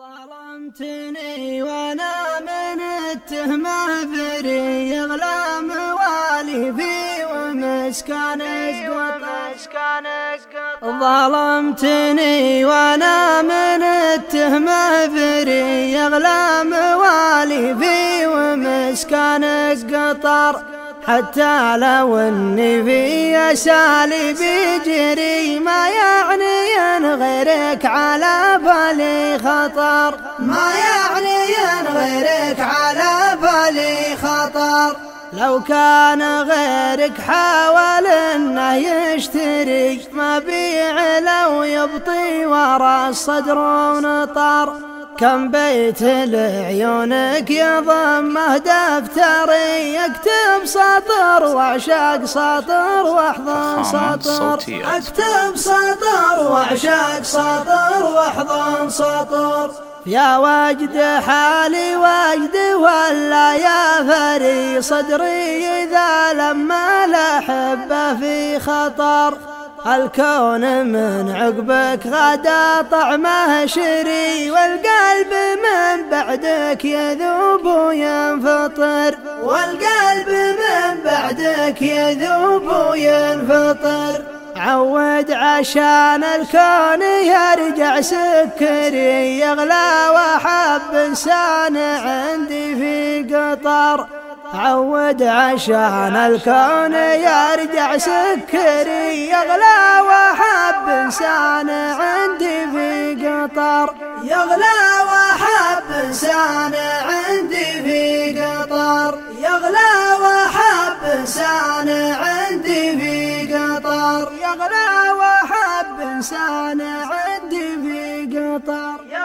ظلمتني وأنا من التهمة بري يغلى موالي في ومسكان ظلمتني وأنا من التهمة بري يغلى موالي في ومسكان قطر حتى لو اني في اسالي بجري ما يعني ان غيرك على بالي خطر. ما يعني ان غيرك على بالي خطر. لو كان غيرك حاول إنه يشتري ما بيع لو يبطي ورا الصدر ونطر. كم بيت لعيونك يضمه دفتري يكتب سطر وعشاق سطر وأحضن سطر. أكتب سطر وعشاق سطر وأحضن سطر يا وجد حالي وجد ولا يا فري صدري إذا لما لحبه في خطر. الكون من عقبك غدا طعمه شري والقلب من بعدك يذوب وينفطر والقلب من بعدك يذوب وينفطر عود عشان الكون يرجع سكري يغلى وحب إنسان عندي في قطر. عود عشان الكون يرجع سكري يغلى وحب إنسان عندي في قطر. يغلى وحب إنسان عندي في قطر. يغلى وحب إنسان قطر يغلى وحب إنسان عندي في قطر.